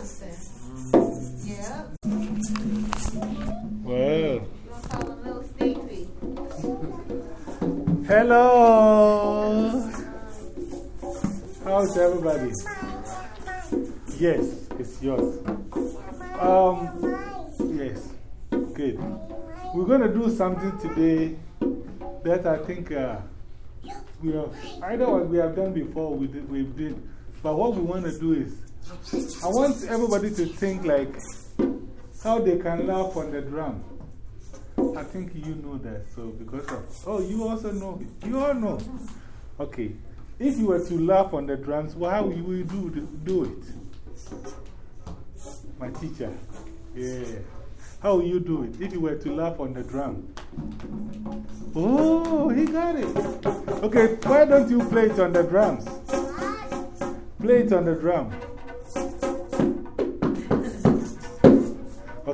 Johnson. Yeah. Wow. You want to call him Little Stevie? Hello. How's everybody? Yes, it's yours. Um, yes, good. We're going to do something today that I think uh, we have, either what we have done before, we did, we did. But what we want to do is, I want everybody to think like how they can laugh on the drum. I think you know that. So, because of, oh, you also know, you all know. Okay. If you were to laugh on the drums, well, how will you do, do it? My teacher. Yeah. How will you do it if you were to laugh on the drum? Oh, he got it. Okay, why don't you play it on the drums? Play it on the drum.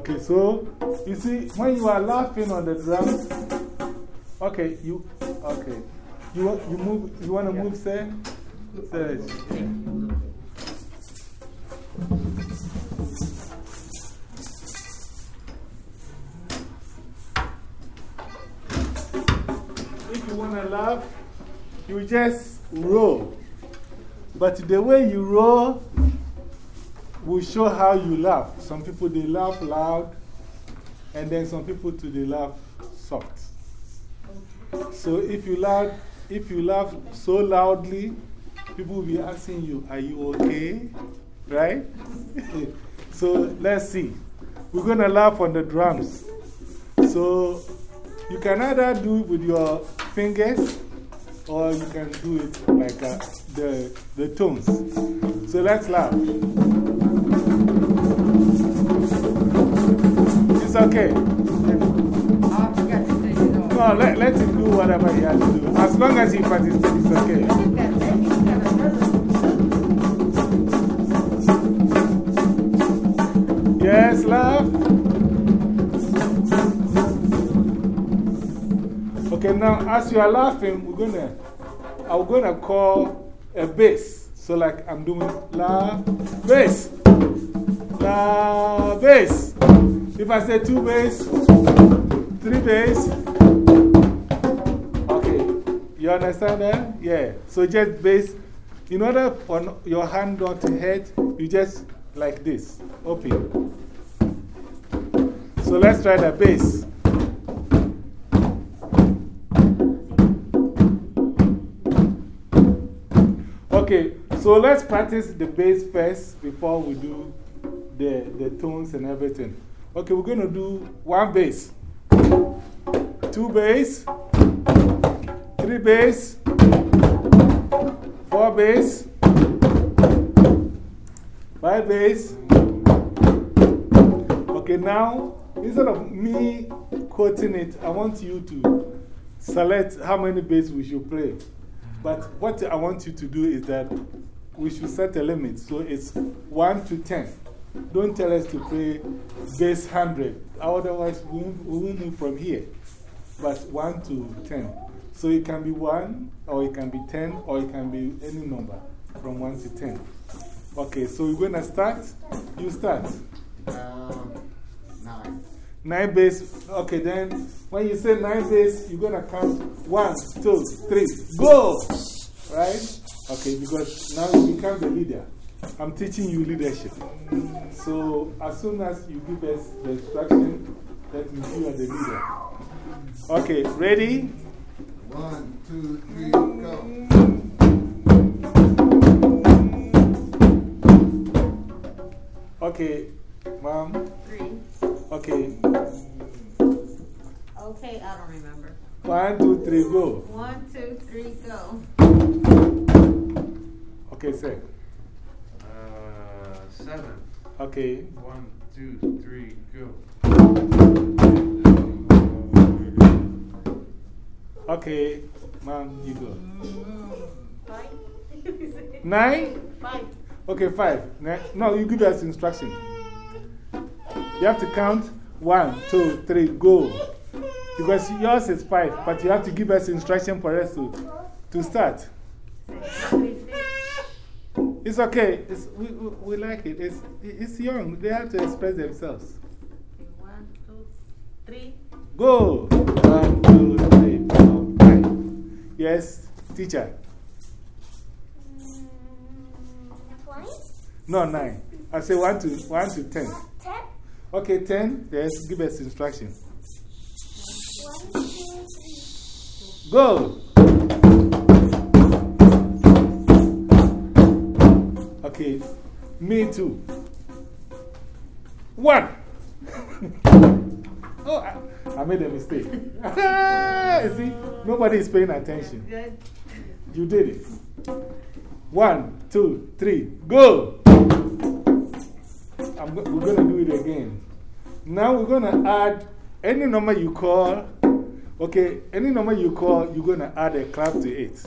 Okay, so you see, when you are laughing on the drums, okay, you, okay, you, you move, you want to move, sir? Sir, yeah. If you want to laugh, you just roll. But the way you roll will show how you laugh. Some people they laugh loud, and then some people too they laugh soft. So if you laugh, if you laugh so loudly, people will be asking you, Are you okay? Right? so let's see. We're going to laugh on the drums. So you can either do it with your fingers or you can do it like uh, the, the tones. So let's laugh. Okay. No, let, let him do whatever he has to do. As long as he participates, it's okay. Yes, love. Okay, now as you are laughing, we're gonna, I'm gonna call a bass. So, like I'm doing laugh, bass, laugh, bass. If I say two bass, three bass, okay, you understand that? Yeah. So, just bass. In order for your hand not to hit, you just like this, open. So, let's try the bass. Okay, so let's practice the bass first before we do the, the tones and everything. Okay, we're going to do one bass, two bass, three bass, four bass, five bass. Okay, now instead of me quoting it, I want you to select how many bass we should play. But what I want you to do is that we should set a limit. So it's 1 to 10. Don't tell us to play bass 100. Otherwise, we won't, we won't move from here. But 1 to 10. So it can be 1, or it can be 10, or it can be any number from 1 to 10. Okay, so we're going to start. You start. Um, nine. Nine bass. Okay, then when you say nine base, you're going to count one, two, three, go! Right? Okay, because now you become the leader. I'm teaching you leadership. So as soon as you give us the instruction, that means you are the leader. Okay, ready? One, two, three, go. Okay, mom. Three. Okay, Okay, I don't remember. one, two, three, go. One, two, three, go. Okay, say. Seven. Okay, One, two, three, go. okay, mom, you go. Five. Nine? Five. Okay, five. Ne- No, you give us instruction. You have to count one, two, three, go. Because yours is five, but you have to give us instruction for us to, to start. It's okay. It's, we, we, we like it. It's, it's young. They have to express themselves. Okay, one, two, three. Go. One, two, three, four, five. Yes, teacher. Mm, Twenty? No, nine. I say one to, one to ten. Ten? Okay, ten. Yes, give us instruction. One, two, three. Go. Okay, me too. One. oh, I, I made a mistake. you see, nobody is paying attention. You did it. One, two, three, go. Go we're going to do it again. Now we're going to add any number you call. Okay, any number you call, you're going to add a clap to it.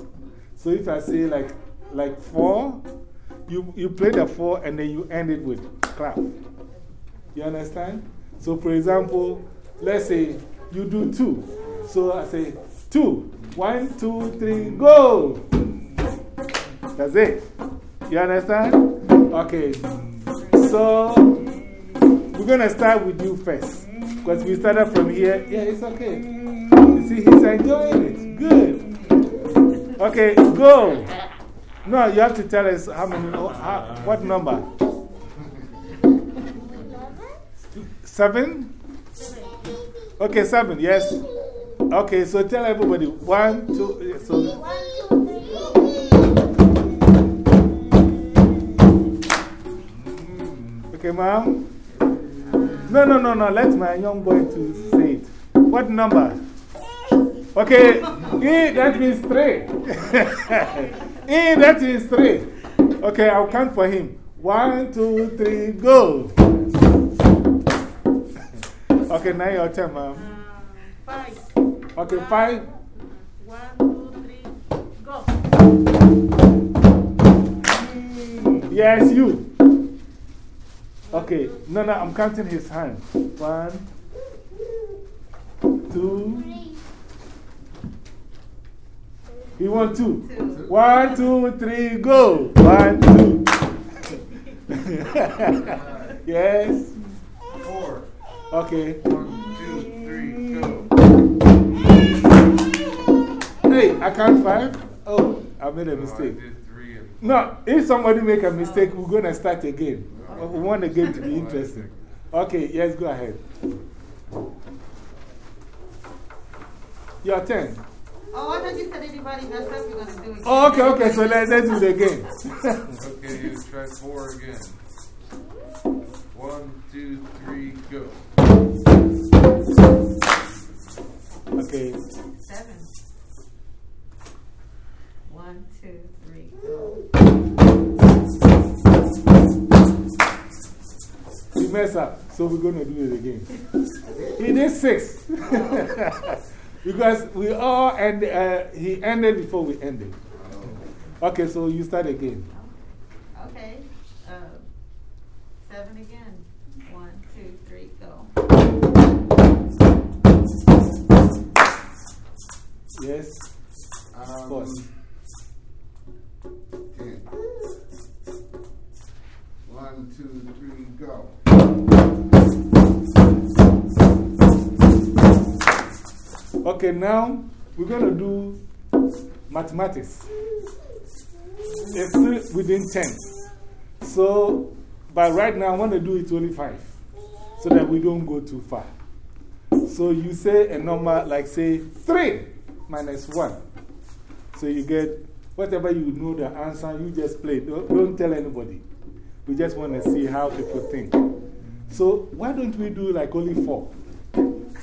So if I say like, like four, you, you play the four and then you end it with clap. You understand? So, for example, let's say you do two. So I say two. One, two, three, go. That's it. You understand? Okay. So, we're going to start with you first. Because we started from here. Yeah, it's okay. You see, he's enjoying it. Good. Okay, go. No, you have to tell us how many, how, what number? Seven? Okay, seven, yes. Okay, so tell everybody one, two, eh, so. One, two, three. Okay, ma'am? No, no, no, no. Let my young boy to say it. What number? Okay, E, that means three. e, that is three. Okay, I'll count for him. One, two, three, go. okay, now your turn, ma'am. Uh, five. Okay, five. One, two, three, go. Hmm, yes, you. Okay, no, no, I'm counting his hand. One, two. He want two. Two. One, two, three, go. One, two. yes. Four. Okay. One, two, three, go. Hey, I count five. Oh, I made a No, I mistake. did three No, if somebody make a mistake, we're going to start again. We want the game to be interesting. Okay, yes, go ahead. Your turn. Oh, I thought you said anybody messed up, you're going to do it. Oh, okay, okay, so let, let's do it again. Okay, you try four again. One, two, three, go. okay, Seven. One, two, three, go. you mess up, so we're going to do it again. He did six. because we all end, uh, he ended before we ended. Okay, so you start again. Okay. Uh, seven again. One, two, three, go. Yes? Four. Um, ten. One, two, three, go. Okay, now we're going to do mathematics. It's within 10. So, but right now I want to do it only 5 so that we don't go too far. So you say a number like, say, 3 minus 1. So you get whatever you know the answer, you just play. Don't, don't tell anybody. We just want to see how people think. So why don't we do like only 4?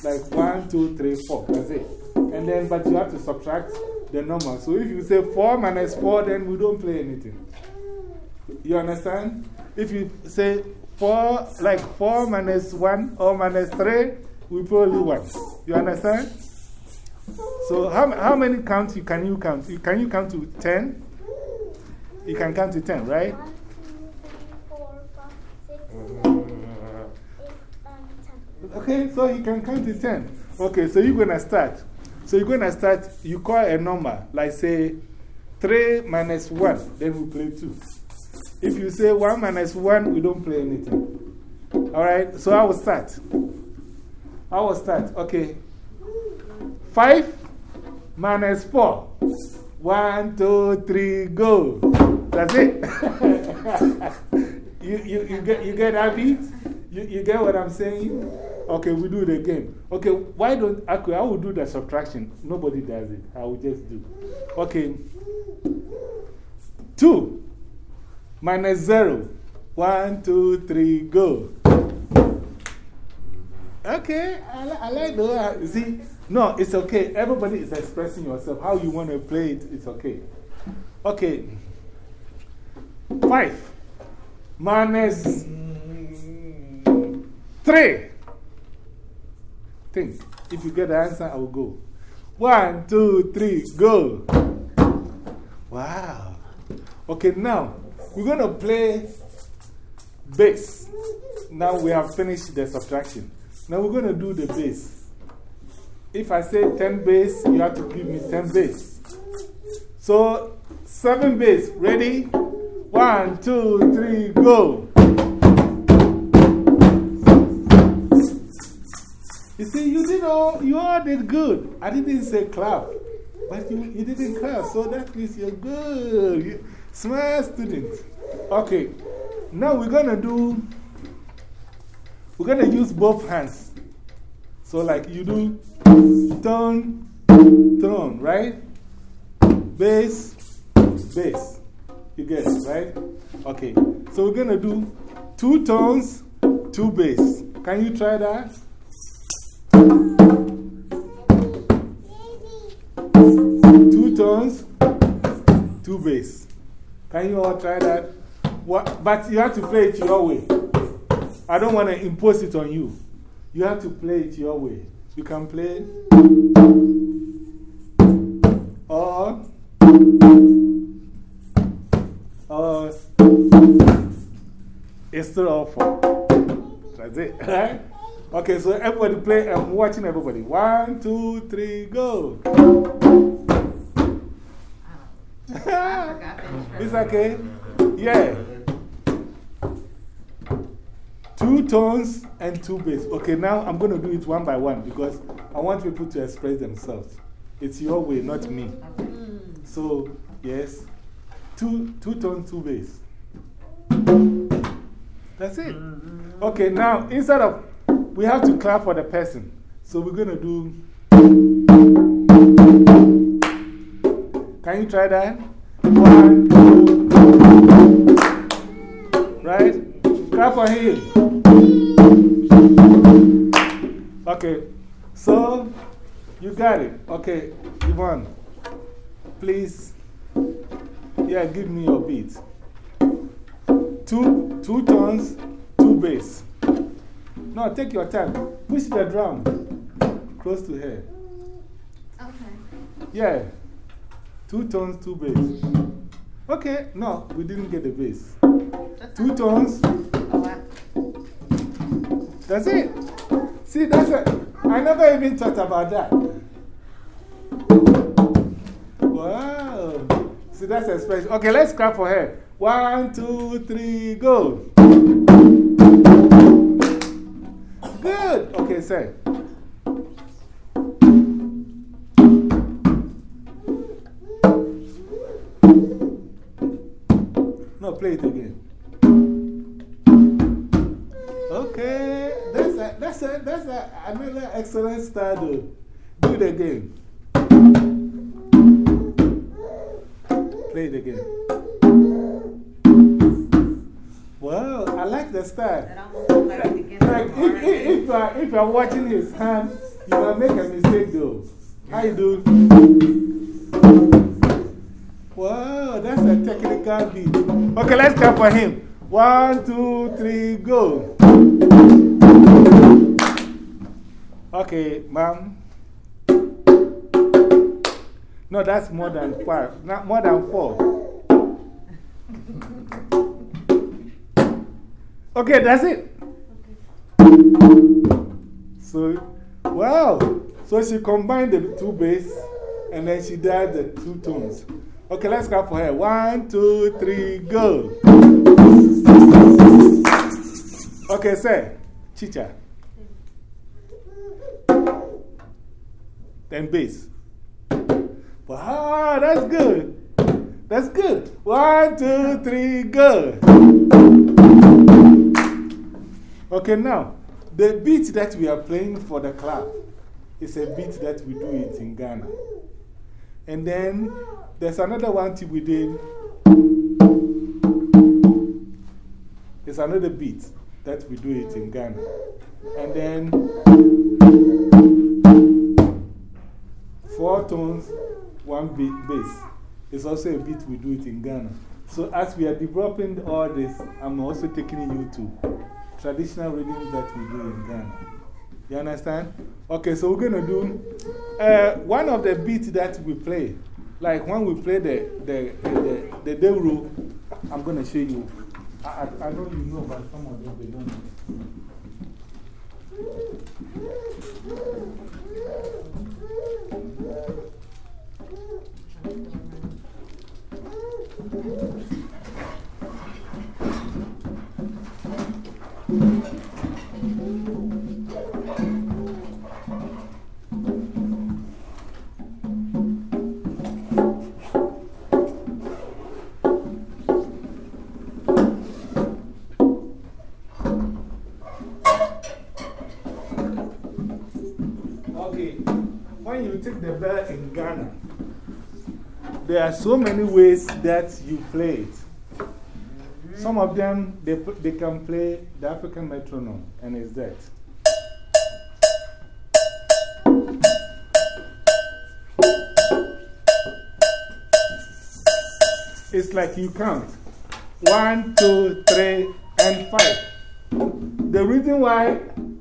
Like one, two, three, four. That's it. And then, but you have to subtract the number. So if you say 4 minus 4, then we don't play anything. You understand? If you say 4, like 4 minus 1 or minus 3, we only 1. You understand? So, how, how many counts you, can you count? You, can you count to 10? You can count to 10, right? Okay, so you can count to 10. Okay, so you're going to start. So you're going to start, you call a number, like say 3 minus 1, then we play 2. If you say 1 minus 1, we don't play anything. Alright, so I will start. I will start. Okay. 5 minus 4. 1, 2, 3, go. That's it. you, you, you, get, you get that beat? You, you get what I'm saying? Okay, we do it again. Okay, why don't okay, I will do the subtraction. Nobody does it. I will just do. Okay. 2 minus 0. 1, 2, 3, go. Okay, I, I like. You see, no, it's okay. Everybody is expressing yourself. How you want to play it, it's okay. Okay. 5 minus 3. Think. If you get the answer, I will go. One, two, three, go. Wow. Okay, now we're going to play bass. Now we have finished the subtraction. Now we're going to do the bass. If I say 10 bass, you have to give me 10 bass. So, 7 bass. Ready? One, two, three, go. You see, you did all, you all did good. I didn't say clap, but you, you didn't clap, so that means you're good. You, smart student. Okay, now we're to do, we're to use both hands. So, like you do tone, tone, right? Bass, bass. You get it, right? Okay, so we're to do two tones, two bass. Can you try that? Two tones, two bass. Can you all try that? What, but you have to play it your way. I don't want to impose it on you. You have to play it your way. You can play. Or, or, it's still awful. That's it, right? Okay, so everybody play. I'm watching everybody. One, two, three, go. Oh. it's okay. Yeah. Two tones and two bass. Okay, now I'm going to do it one by one because I want people to express themselves. It's your way, not me. So, yes. Two, two tones, two bass. That's it. Mm-hmm. Okay, now instead of we have to clap for the person. So we're going to do. Can you try that? One, two, right? Clap for him. Okay, so you got it. Okay, Yvonne, please. Yeah, give me your beat. Two, two tones, two bass. No, take your time. Push the drum close to her. Okay. Yeah. Two tones, two bass. Okay, no, we didn't get the bass. Two tones. Oh, I, That's it. See, that's a, I never even thought about that. Wow. See, that's a special. Okay, let's clap for her. One, two, three, go. Good. Okay, say. No, play it again. Okay, that's a, that's a, that's a, another excellent start. though. Do it again. Play it again. Wow, I like the style. it almost looked like Like, if, if, if, R&B. you are, if are watching his hand, you will make a mistake though. How you do? Wow, that's a technical beat. Okay, let's clap for him. One, two, three, go. Okay, ma'am. No, that's more than five. Not more than four. Okay, that's it. So, wow. So she combined the two bass and then she did the two tones. Okay, let's clap for her. One, two, three, go. Okay, say, chicha. Then bass. Wow, that's good. That's good. One, two, three, go. Okay, now, the beat that we are playing for the club is a beat that we do it in Ghana. And then there's another one we did. It's another beat that we do it in Ghana. And then four tones, one beat bass. It's also a beat we do it in Ghana. So as we are developing all this, I'm also taking you to traditional readings that we do in Ghana. You understand? Okay, so we're going to do uh, one of the beats that we play. Like when we play the, the, the, the, the I'm going to show you. I, I, I know you know, but some of them they don't know. Are so many ways that you play it. Some of them, they, they can play the African metronome, and it's that. It's like you count one, two, three, and five. The reason why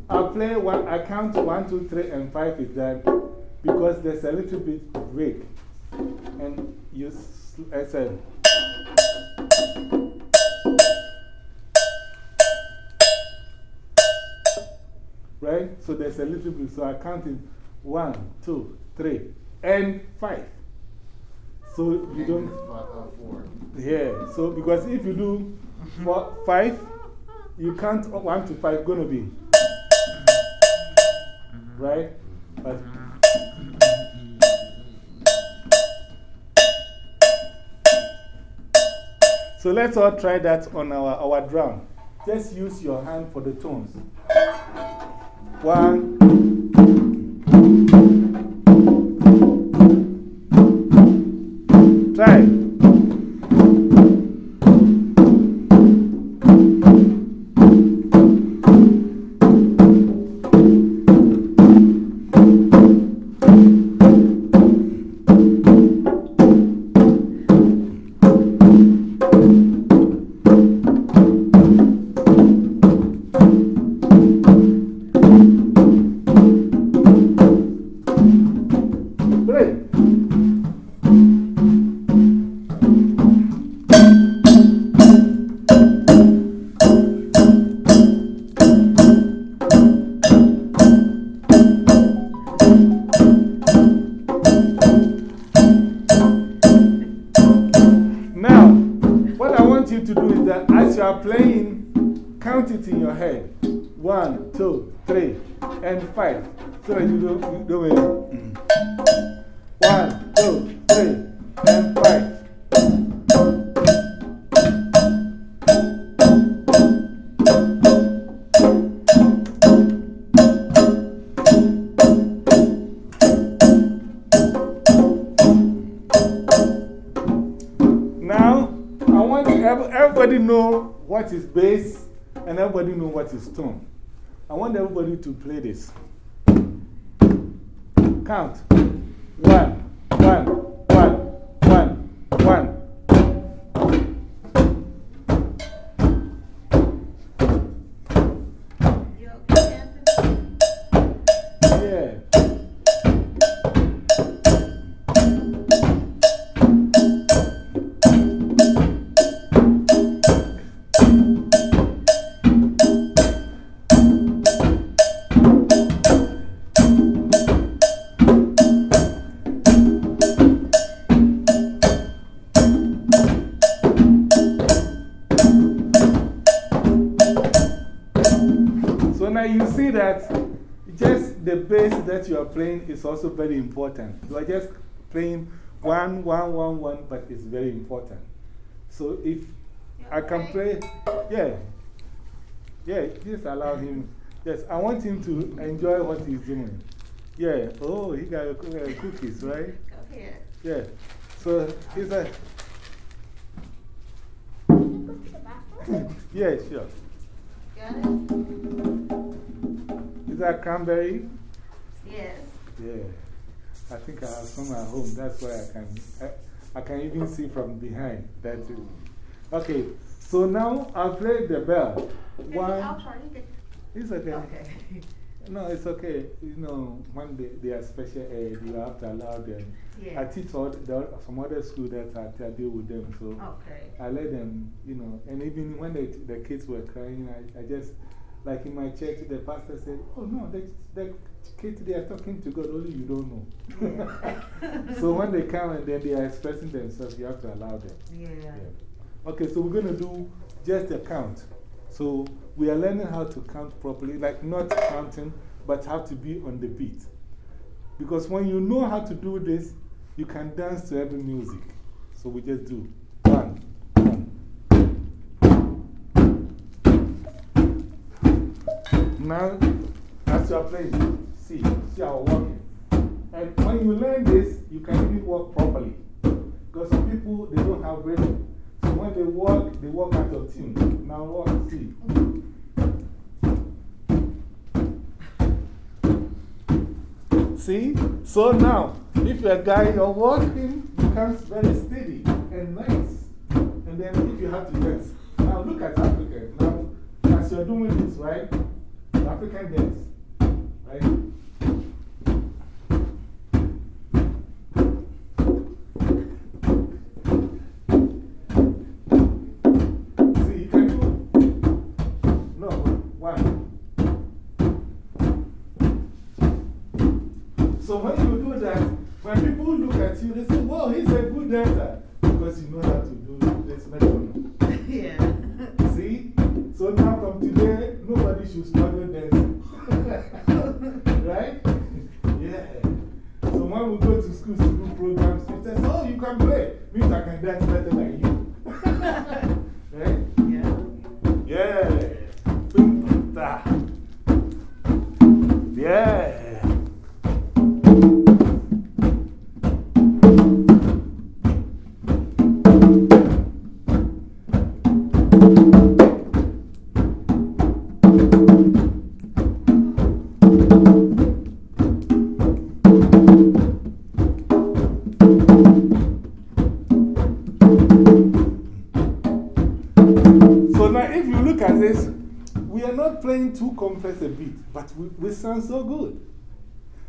I play one, I count one, two, three, and five is that because there's a little bit break. And you, I said, right? So there's a little bit. So I counted one, two, three, and five. So you don't. Uh. Yeah, so because if you do four, five, you count one to five, gonna be. Right? But, so let's all try that on our, our drum. Just use your hand for the tones. One. Everybody know what is tone. I want everybody to play this. Count. One, one, playing is also very important. You are just playing one, one, one, one, but it's very important. So if I can play, yeah, yeah, just allow him. Yes, I want him to enjoy what he's doing. Yeah, oh, he got uh, cookies, right? Yeah. So he's a, Can you go to the bathroom? yeah, sure. Got it? Is that cranberry? Yes. Yeah. I think I have some at home. That's why I can, I, I can even see from behind. That is. Okay, so now I'll play the bell. Okay, One, I'll try it's okay. Okay. No, it's okay. You know, when they, they are special ed, you have to allow them. Yeah. I teach all the, some other school that I, I deal with them. So Okay. I let them, you know, and even when the, the kids were crying, I, I just, like in my church, the pastor said, Oh no, the, the kids, they are talking to God, only you don't know. so when they come and then they are expressing themselves, you have to allow them. Yeah. Yeah. Okay, so we're going to do just a count. So we are learning how to count properly, like not counting, but how to be on the beat. Because when you know how to do this, you can dance to every music. So we just do Now, as you are playing, see, see how we're walking. And when you learn this, you can even walk properly. Because some people, they don't have rhythm. So when they walk, they walk out of tune. Now walk, see. See? So now, if you're a guy, you're walking, becomes very steady and nice. And then if you have to dance. Now look at Africa. Now, as you're doing this, right? African dance. Right? We, sound so good.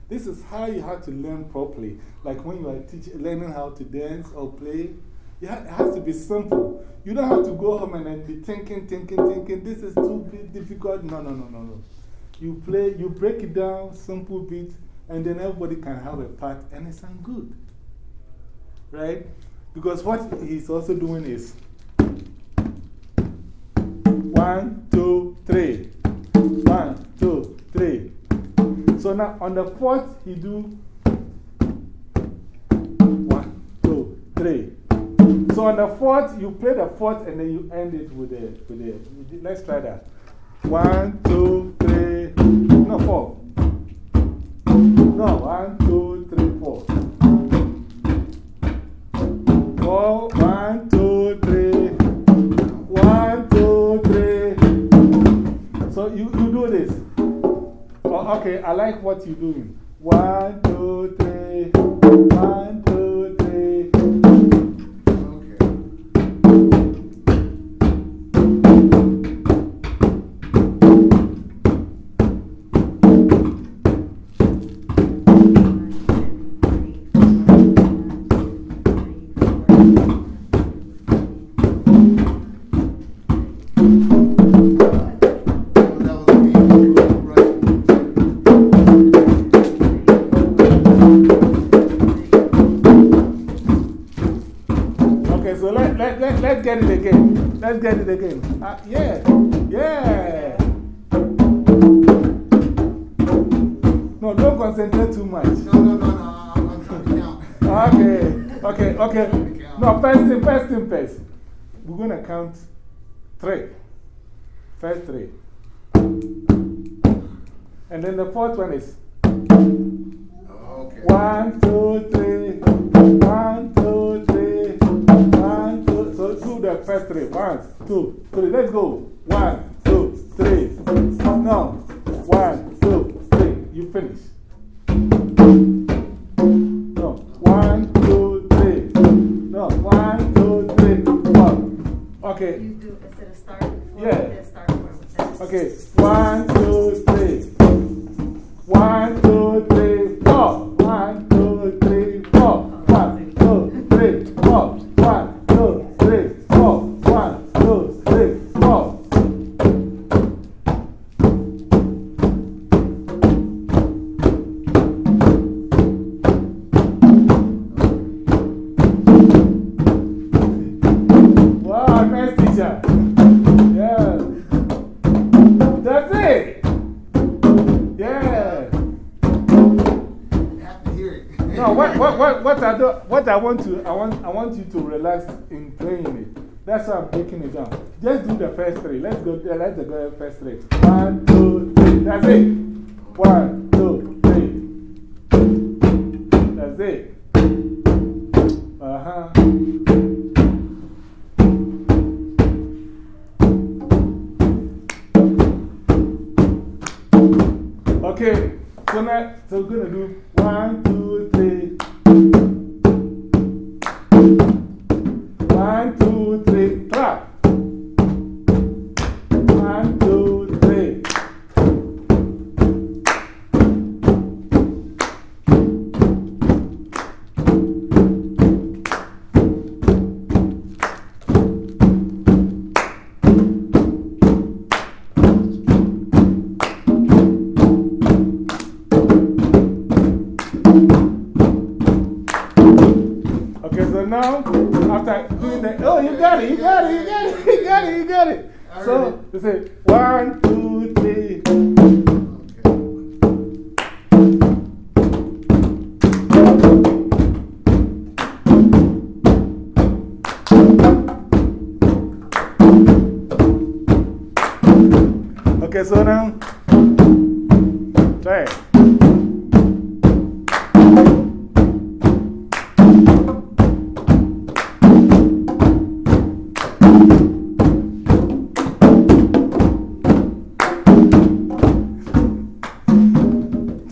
This is how you have to learn properly. Like when you are teach, learning how to dance or play, it has to be simple. You don't have to go home and then be thinking, thinking, thinking, this is too difficult. No, no, no, no, no. You play, you break it down, simple beat, and then everybody can have a part and it sounds good. Right? Because what he's also doing is one, two, three. One, two, three. So now on the fourth, he do one, two, three. So on the fourth, you play the fourth and then you end it with the, with the, let's try that. One, two, three, no, four. No, one, two, three, four. Four, one, two, Oh, okay, I like what you're doing. One, two, three. One, two, three. Okay. did it again. Yeah, yeah. No, don't concentrate too much. No, no, no, no. I'm coming now. okay, okay, okay. No, first thing, first thing, first. We're going to count three. First three. And then the fourth one is. Okay. One, two, three. The first three. One, two, three. Let's go. One, two, three. No. One, two, three. You finish. No. One, two, three. No. One, two, three. Four. Okay. You do instead of start Yeah. start. Okay, one, two, three. One, two, three, Yeah. have to hear it. No, what, what, what, what, I do, what I want to, I want, I want you to relax in playing it. That's why I'm breaking it down. Just do the first three. Let's go, let's go first three. One, two, three. That's it. One,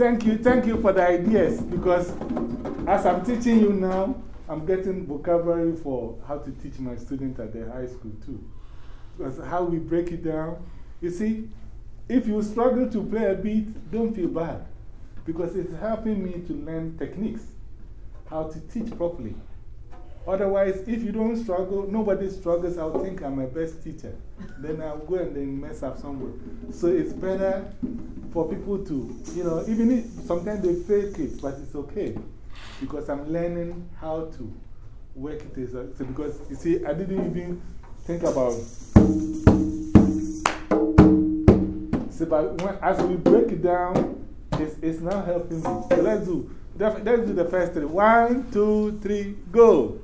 Thank you, thank you for the ideas because as I'm teaching you now, I'm getting vocabulary for how to teach my students at the high school too. Because how we break it down, you see, if you struggle to play a beat, don't feel bad because it's helping me to learn techniques, how to teach properly. Otherwise, if you don't struggle, nobody struggles, I'll think I'm a best teacher. Then I'll go and then mess up somewhere. So it's better for people to, you know, even if sometimes they fake it, but it's okay. Because I'm learning how to work it. Is, so because, you see, I didn't even think about. See, but when, as we break it down, it's, it's now helping me. So let's do, let's do the first three. One, two, three, go.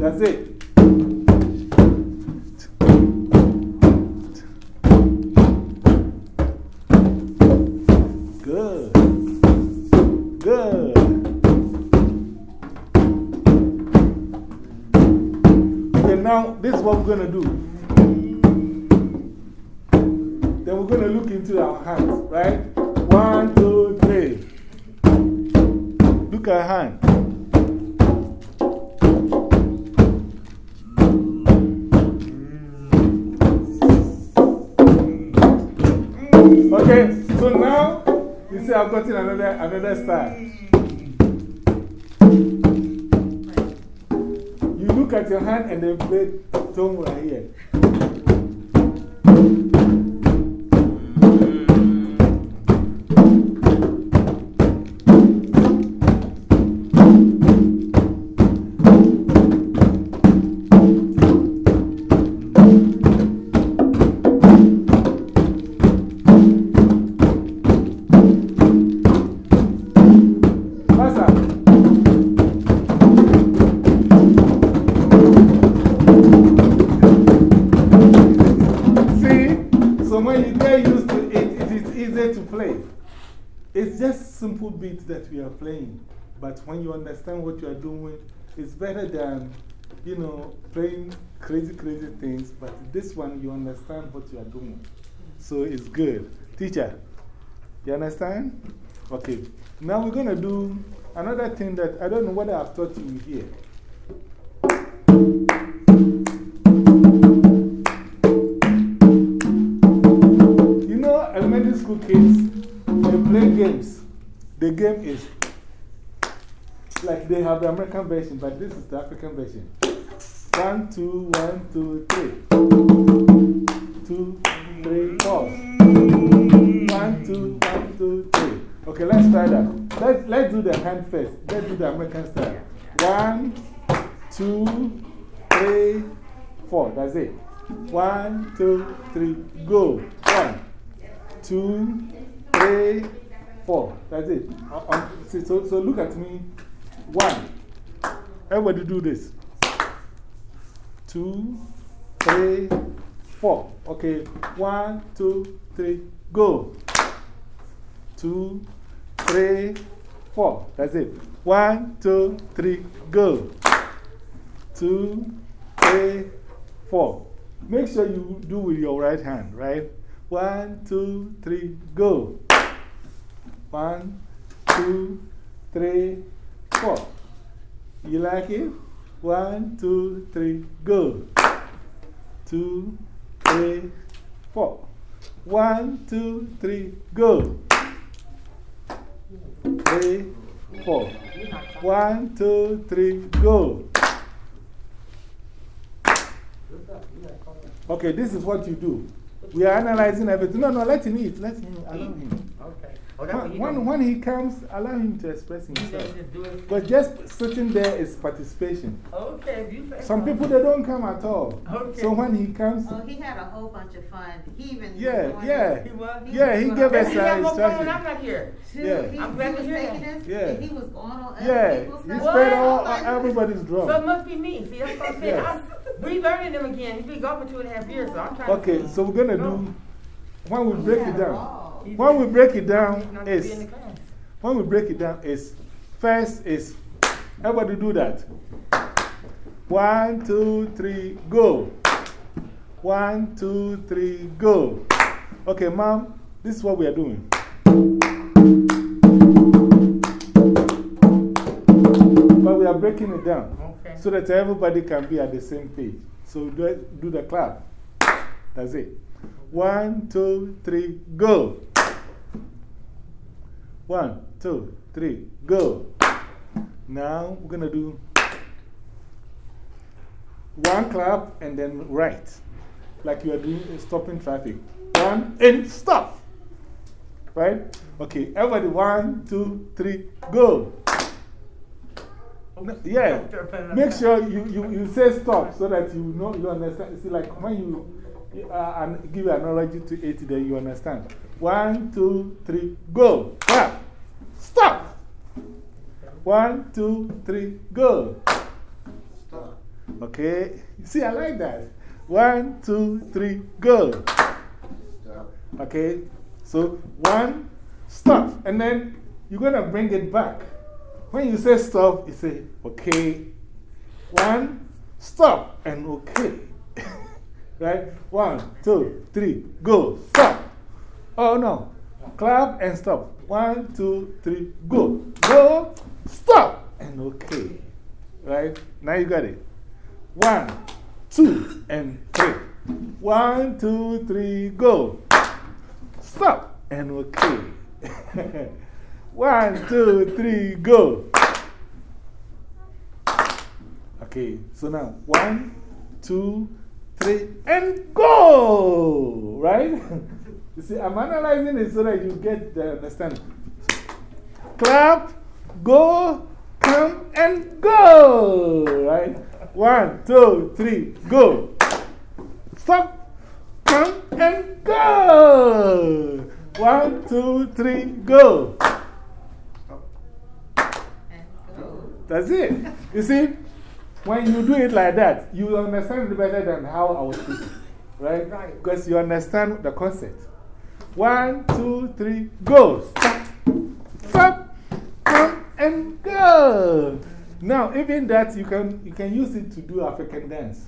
That's it. Good. Good. Okay, now this is what we're going to do. Then we're going to look into our hands, right? One, two, three. Look at hand. I've gotten another, another style. You look at your hand and then play tone right here. But when you understand what you are doing, it's better than, you know, playing crazy, crazy things. But this one, you understand what you are doing. So it's good. Teacher, you understand? Okay. Now we're going to do another thing that I don't know whether I've taught you here. You know, elementary school kids, they play games. The game is like they have the American version, but this is the African version. One, two, one, two, three. Two, three, four. One, two, one, two, three. Okay, let's try that. Let's, let's do the hand first. Let's do the American style. One, two, three, four. That's it. One, two, three, go. One, two, three, four. That's it. Uh, uh, so, so look at me. One. Everybody do this. Two, three, four. Okay. One, two, three, go. Two, three, four. That's it. One, two, three, go. Two, three, four. Make sure you do with your right hand, right? One, two, three, go. One, two, three, four. You like it? One, two, three, go. Two, three, four. One, two, three, go. Three, four. One, two, three, go. Okay, this is what you do. We are analyzing everything. No, no, let him eat. Let him allow him. Okay. Oh, that's what When, when, when he comes, allow him to express himself. say just do it. But just sitting there is participation. Okay, if you say Some people, they don't come at all. Okay. So when he comes, Oh, he had a whole bunch of fun. He even. yeah, yeah. He was? Yeah, he gave us He had uh, more fun when I'm not here. Shoot, Yeah. He, I'm glad to was hear taking that. us. Yeah. He was going on other Yeah, people's he spread What? all, I'm like, So it must be me. See, that's what I'm saying. Yeah. I'm relearning them again. You've been gone for two and a half years, so I'm trying Okay, to. so we're going to do, when we break it down, ball. When we break it down, Not to be in is, when we break it down, is first is, everybody do that. One, two, three, go. One, two, three, go. Okay, mom, this is what we are doing. But we are breaking it down Okay. so that everybody can be at the same page. So do, do the clap. That's it. One, two, three, go. One, two, three, go. Now we're going to do one clap and then right. Like you are doing stopping traffic. One and stop. Right? Okay, everybody, one, two, three, go. No, yeah. Make sure you, you, you say stop so that you know you understand. See, like when you uh, and give analogy to it, then you understand. One, two, three, go. Clap. One, two, three, go. Stop. Okay. See, I like that. One, two, three, go. Stop. Okay. So, one, stop. And then you're going to bring it back. When you say stop, you say, okay. One, stop, and okay. right? One, two, three, go. Stop. Oh, no. Clap and stop. One, two, three, go. Go, okay. Right? Now you got it. One, two, and three. One, two, three, go. Stop, and okay. One, two, three, go. Okay, so now one, two, three, and go! Right? you see, I'm analyzing it so that you get the understanding. Clap, go, come, and go! Right? One, two, three, go! Stop, come, and go! One, two, three, go! That's it. You see, when you do it like that, you understand it better than how I was speaking. right? Right. Because you understand the concept. One, two, three, go. Stop. Stop. Come and Now, even that, you can, you can use it to do African dance.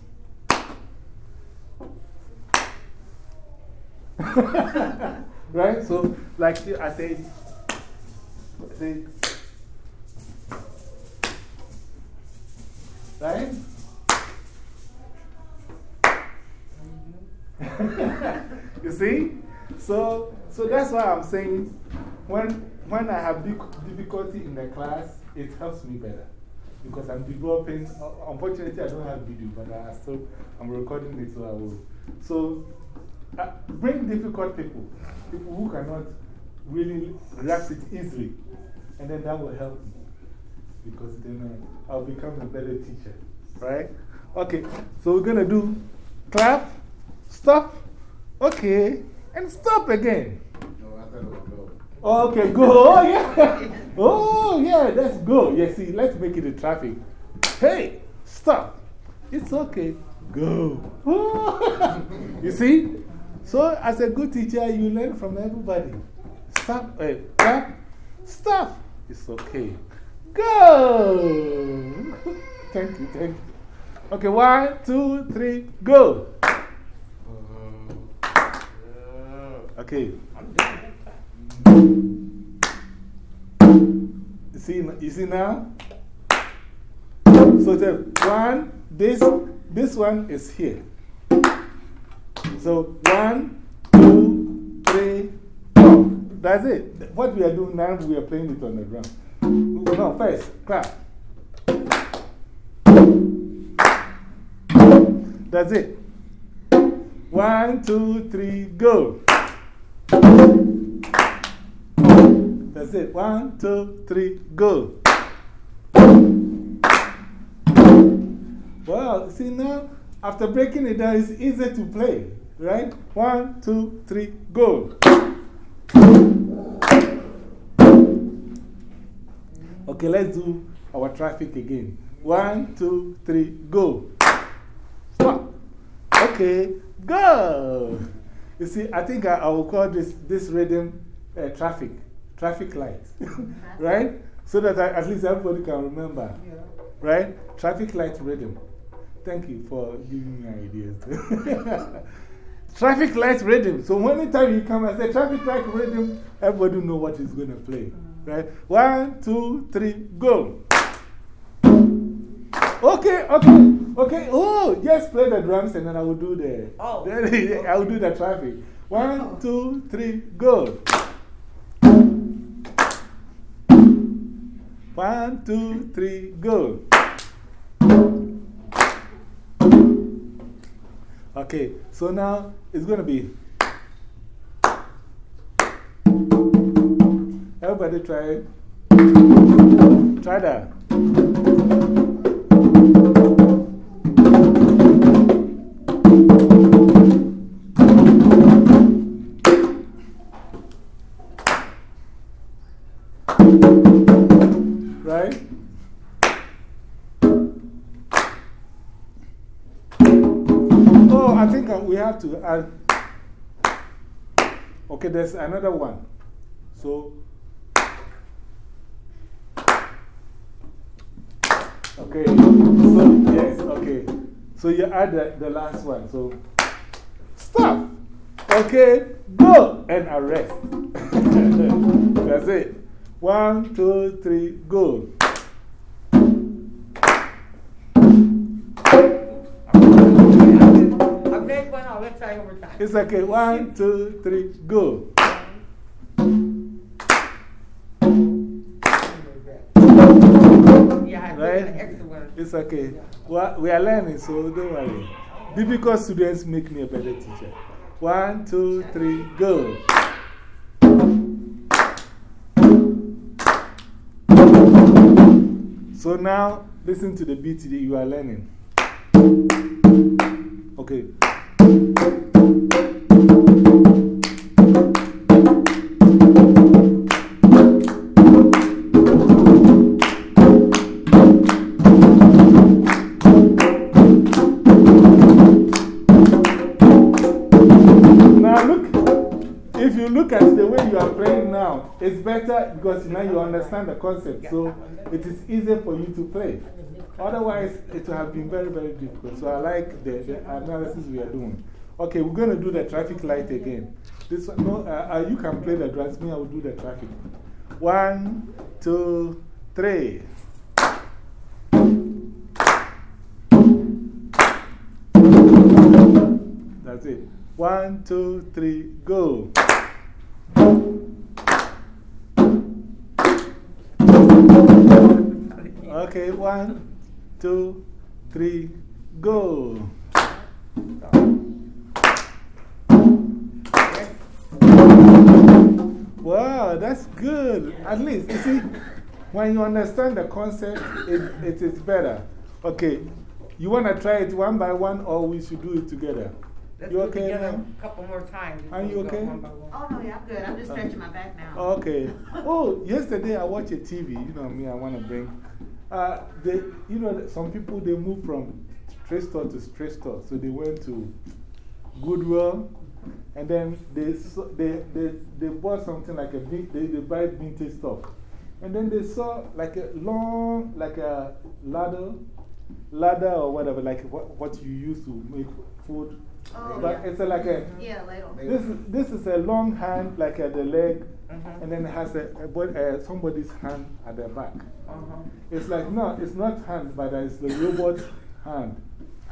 right? So, like I said, I said right? you see? So, so that's why I'm saying when, when I have difficulty in the class, it helps me better. Because I'm developing, unfortunately, I don't have video, but I still, I'm recording it, so I will. So, uh, bring difficult people, people who cannot really grasp it easily, and then that will help me. Because then uh, I'll become a better teacher, right? Okay, so we're to do clap, stop, okay, and stop again. No, I thought it would go. Okay, go. Oh, yeah. Oh, yeah, let's go. Yeah, see, let's make it a traffic. Hey, stop. It's okay. Go. you see? So, as a good teacher, you learn from everybody. Stop. Uh, clap. Stop. It's okay. Go. thank you, thank you. Okay, one, two, three, go. Okay. You see, you see now? So the one, this, this one is here. So one, two, three, four. That's it. What we are doing now, we are playing it on the drum. No, first, clap. That's it. One, two, three, go. That's it. One, two, three, go. Well, see now, after breaking it down, it's easy to play, right? One, two, three, go. Okay, let's do our traffic again. One, two, three, go. Stop. Okay, go. You see, I think I, I will call this, this rhythm uh, traffic, traffic light, right? So that I, at least everybody can remember, right? Traffic light rhythm. Thank you for giving me ideas. traffic light rhythm. So, anytime you come and say traffic light rhythm, everybody know what is going to play, mm. right? One, two, three, go. Okay, okay, okay. Oh, just play the drums and then I will do the. Oh, Then I will do the traffic. One, two, three, go. One, two, three, go. Okay, so now it's going to be. Everybody try. Try that. To add. Okay, there's another one. So, okay, so yes, okay. So you add the, the last one. So, stop. Okay, go and arrest. That's it. One, two, three, go. It's okay. One, two, three, go. Yeah, Right? an extra one. It's okay. We are learning, so don't worry. Difficult students make me a better teacher. One, two, three, go. So now, listen to the beat that you are learning. Okay. It's better because now you understand the concept. So it is easier for you to play. Otherwise, it would have been very, very difficult. So I like the, the analysis we are doing. Okay, we're going to do the traffic light again. This one, no, uh, uh, you can play the drums, me, I will do the traffic. One, two, three. That's it. One, two, three, go. Okay, one, two, three, go. Wow, that's good. At least, you see, when you understand the concept, it, it is better. Okay, you want to try it one by one, or we should do it together? Let's You do okay together now? a couple more times. Are you before we go okay? one one. Oh, no, yeah, I'm good. I'm just ah. stretching my back now. Okay. Oh, yesterday I watched a TV. You know me, I want to bring. Uh, they, you know, some people they move from trade store to trade store. So they went to Goodwill and then they, they, they, they bought something like a big, they, they buy vintage stuff. And then they saw like a long, like a ladder, ladder or whatever, like what, what you use to make food. Oh, but yeah. it's a, like a, Yeah, ladle. this is, this is a long hand, like at the leg, Mhm. and then it has a, a, bod- uh, somebody's hand at the back. Uh-huh. It's like, no, it's not hand, but it's the robot hand.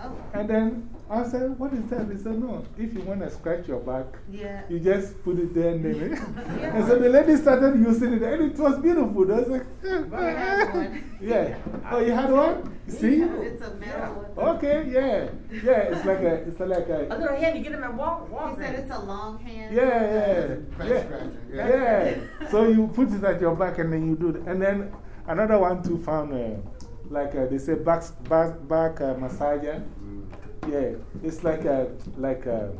Oh, And then I said, What is that? He said, No, if you want to scratch your back, yeah. you just put it there and then. Yeah. and so the lady started using it, and it was beautiful. I was like, I. Yeah. Oh, you had one? See? It's a metal one. Okay, yeah. Yeah, it's like a, it's like A a, little hand you get him at walk, He said it's a long hand. yeah, yeah. Back yeah. yeah. Yeah. so you put it at your back and then you do it. And then another one too found, uh, like uh, they say, back, back, back uh, massager. Mm. Yeah. It's like a, like a,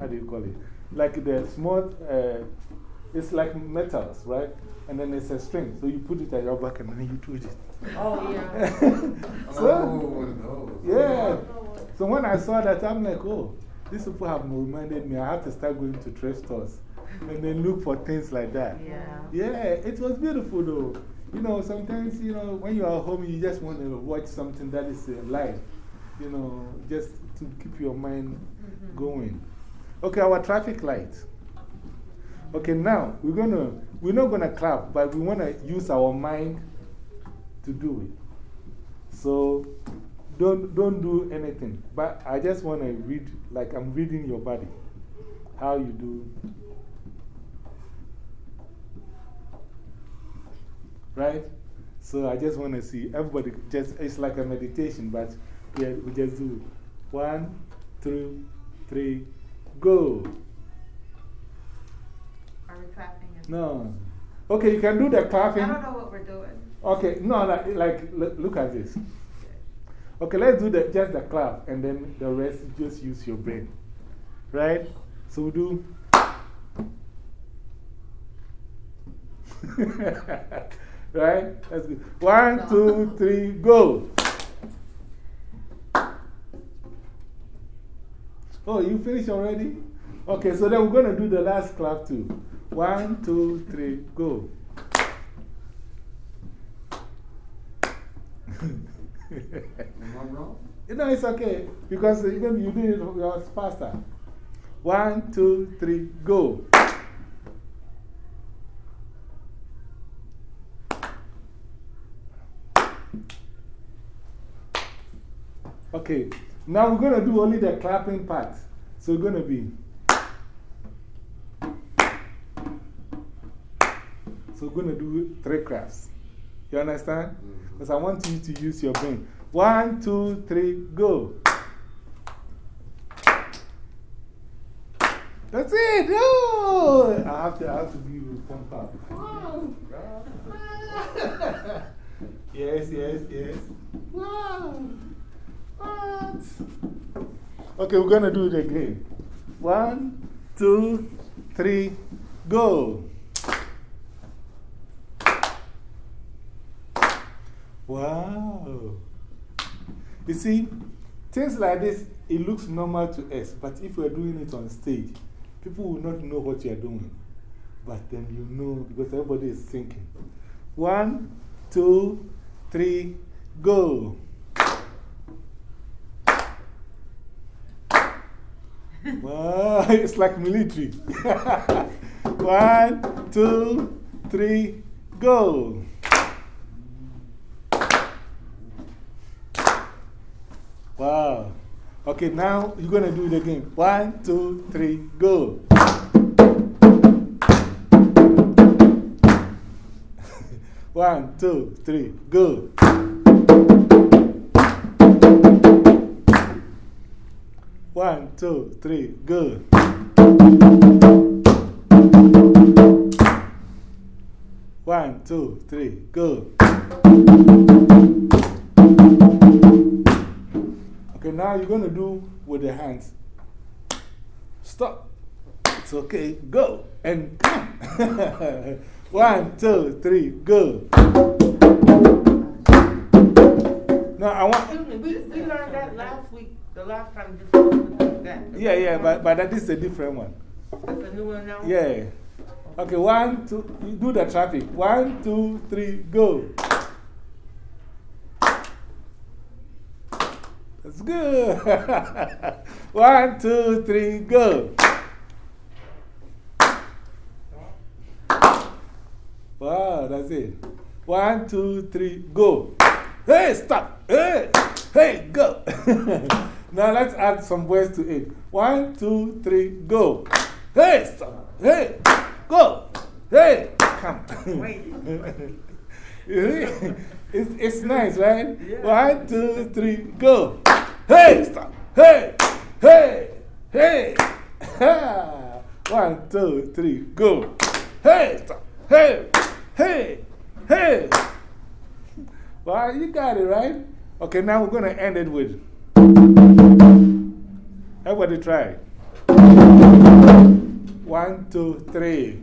how do you call it? Like the small, uh, it's like metals, right? And then it's a string. So you put it at your back and then you twist it. Oh, yeah. Oh, so, one of those. yeah. So when I saw that, I'm like, oh, these people have reminded me I have to start going to trade stores and then look for things like that. Yeah. Yeah, it was beautiful though. You know, sometimes, you know, when you are home, you just want to watch something that is uh, live, you know, just to keep your mind -hmm. going. Okay, our traffic light. Okay, now we're going to, we're not going to clap, but we want to use our mind to do it. So don't, don't do anything. But I just want to read, like I'm reading your body, how you do. Right? So I just want to see everybody, just, it's like a meditation, but yeah, we just do one, two, three, go. Are we clapping? No. Okay, you can do the clapping. I don't know what we're doing. Okay, no, like, like look, look at this. Okay, let's do the, just the clap and then the rest just use your brain. Right? So we do. right? That's good. One, two, three, go. Oh, you finished already? Okay, so then we're going to do the last clap too. One, two, three, go. Am I wrong? No, it's okay. Because even you did it faster. One, two, three, go. Okay, now we're going to do only the clapping part. So we're going to be. So we're going to do three claps. You understand? Mm-hmm. Because I want you to use your brain. One, two, three, go. That's it. No! I have to, I have to give you one clap. yes, yes, yes. Wow. What? Okay, we're going to do it again. One, two, three, go. Wow. You see, things like this, it looks normal to us, but if we're doing it on stage, people will not know what you're doing. But then you know because everybody is thinking. One, two, three, go. It's like military. One, two, three, go. Wow. Okay, now you're going to do it again. One, two, three, go. One, two, three, go. Two, three, good. One, two, three, good. Okay, now you're going to do with the hands. Stop. It's okay. Go. And come. One, two, three, go. Now I want. Excuse me, we, we learned that last week, the last time you supposed to do that. Yeah, yeah, but, but that is a different one. That's a new one now? Yeah. Okay, one, two, do the traffic. One, two, three, go. That's good. one, two, three, go. Wow, that's it. One, two, three, go. Hey, stop. Hey, hey, go. now let's add some words to it. One, two, three, go. Hey, stop. Hey, go. Hey, come. Wait. it's, it's nice, right? Yeah. One, two, three, go. Hey, stop. Hey, hey, hey. One, two, three, go. Hey, stop. Hey, hey, hey. Well, you got it, right? Okay, now we're going to end it with. Everybody try. One, two, three.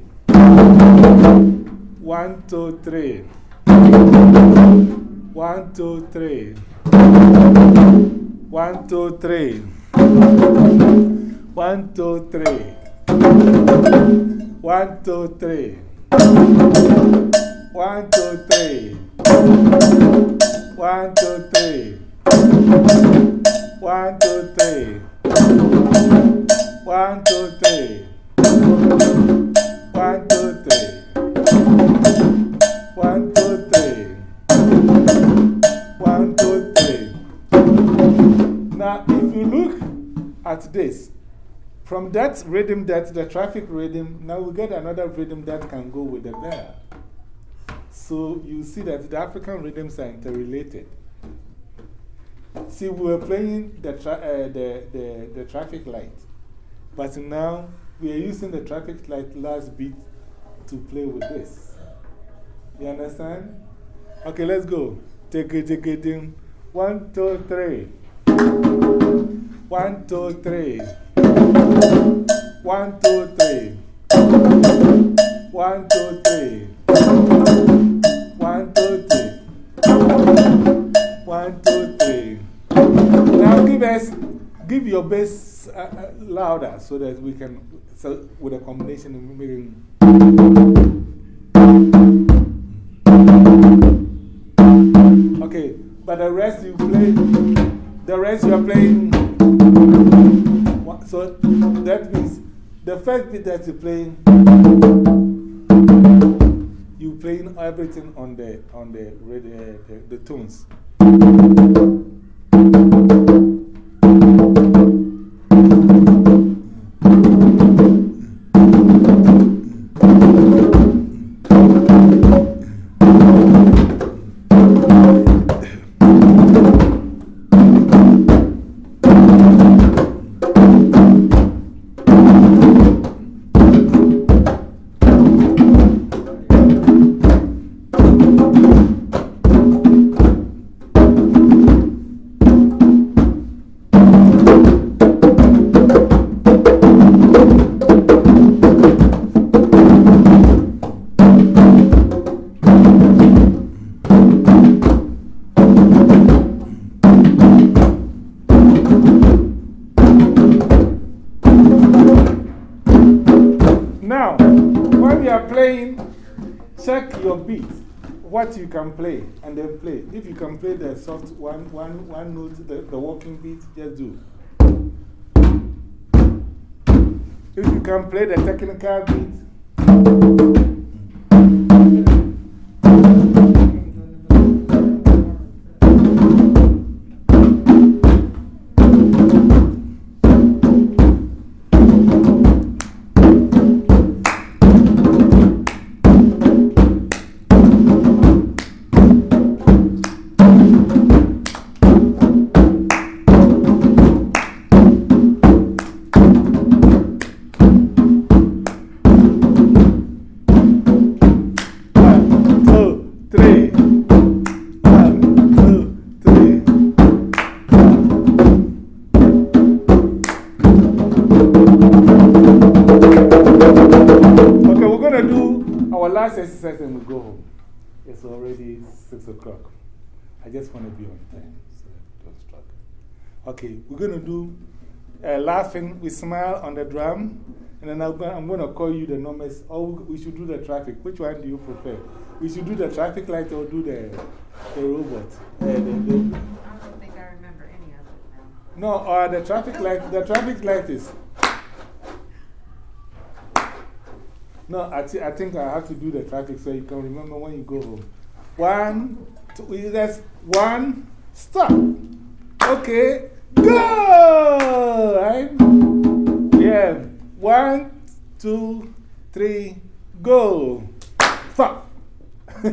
One, two, three. One, two, three. One, two, three. One, two, three. One, two, three. One, two, three. One, two, three. One, two, three. One, two, three. One, two, three. One, two, three. One, two, three. Now, if you look at this, from that rhythm, that the traffic rhythm, now we get another rhythm that can go with the bell. So you see that the African rhythms are interrelated. See, we were playing the, uh, the, the, the traffic light, but now we are using the traffic light last beat to play with this. You understand? Okay, let's go. Take it, take it in. One, two, three. One, two, three. One, two, three. One, two, three. One, two, three. One, two, three. Give us, give your bass uh, uh, louder so that we can, so with a combination of. Okay, but the rest you play, the rest you are playing. So that means the first bit that you're playing, you playing everything on the, on the, radio, the, the tunes. Walking beat, just do. If you can play the technical beat, already 6 o'clock. I just want to be on time. So don't struggle. Okay, we're going to do uh, laughing. We smile on the drum. And then I'm going to call you the numbers. Or we should do the traffic. Which one do you prefer? We should do the traffic light or do the, the robot? Uh, the, the, I don't think I remember any of it now. no, uh, the traffic light. The traffic light is. No, I, thi- I think I have to do the traffic so you can remember when you go home. One, two, that's one, stop. Okay, go! Right? Yeah. One, two, three, go. Stop.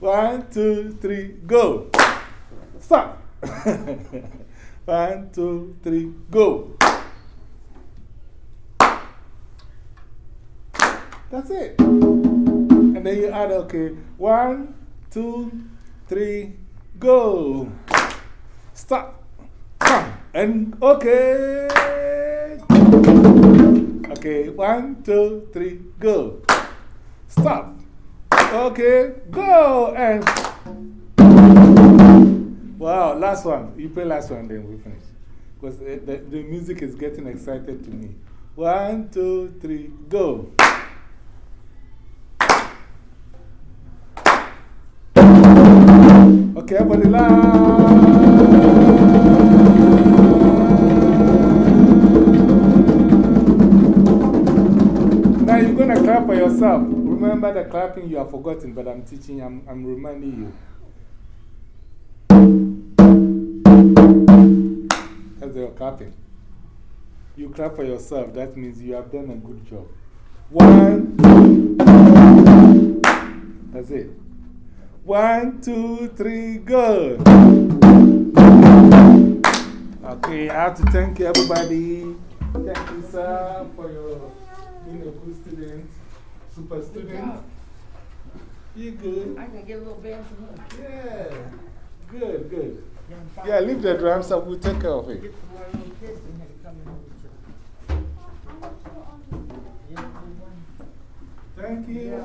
One, two, three, go. Stop. One, two, three, go. That's it. And then you add, okay, one, two, three, go. Stop. Come. And okay. Okay, one, two, three, go. Stop. Okay, go. And wow, last one. You play last one, then we finish. Because the, the, the music is getting excited to me. One, two, three, go. Okay, everybody. Now you're going to clap for yourself. Remember the clapping you have forgotten, but I'm teaching, I'm, I'm reminding you. That's your clapping. You clap for yourself, that means you have done a good job. One, that's it. One, two, three, go. Okay, I have to thank everybody. Thank you, sir, for your being a good student, super student. You good? I can get a little band from him. Yeah, good, good. Yeah, leave the drums up, we'll take care of it. Get some more little kids and have come in with you. Yeah, Thank you.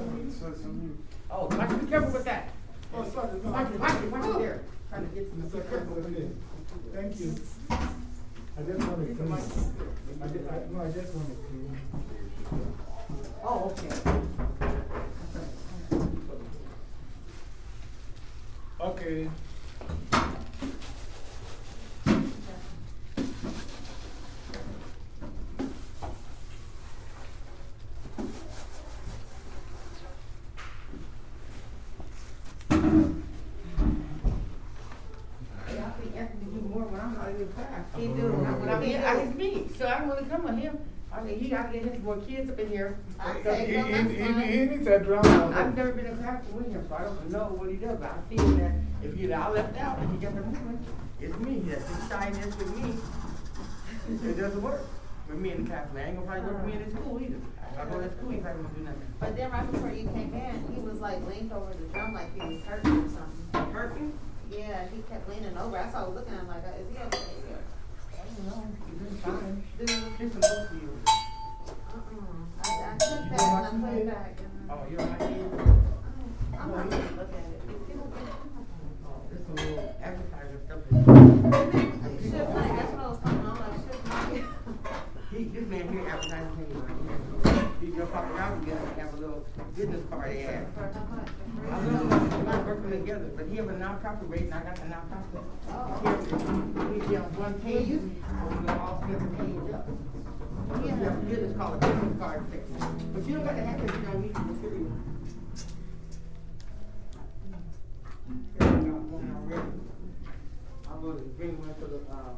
Oh, watch it, be careful with that. Thank you. I just want to. I just, I, no, I just want to. Oh, okay. Okay. Hey, I think Anthony do more when I'm not even class. He do. When I'm He in, do. I, it's me, so I don't really come with him. I mean, he got to get his more kids up in here. Okay, He, well, that's he, he, fine. he needs a drum. I've never been in class with him, so I don't know what he does, but I feel that if you all left out and he gets a movement, it's me, that's his shyness with me. It doesn't work with me in the class, and I ain't gonna probably work with me in the school either. If I go to school, he probably won't do nothing. But then right before you came in, he was like leaned over the drum like he was hurting or something. Hurt? Yeah, he kept leaning over. I saw looking at him like, uh, is he okay? You. uh-uh. I, I put it back. Oh, you're in? I'm not gonna look at it. You This man here advertising anyway. your pop around together and have a little business party ad. For how much? For I free? don't know, we're not working together, but he have a nonprofit rate and I got the nonprofit. Oh. Here, we be on one page, or we all split the page up. We have a business called a business card fix. But you don't got to have it, you don't need to distribute. Here, I got one already. I'm gonna bring one to the, uh,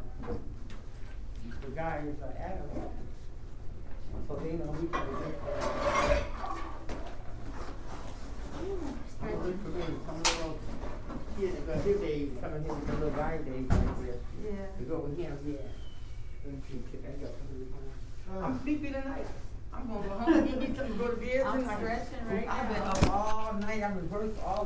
the guy who's uh, Adam. So they know we can do that. Uh. I'm sleepy tonight. I'm gonna go home, give me something to go to bed I'm stretching right I've been up all night, I've been working all week.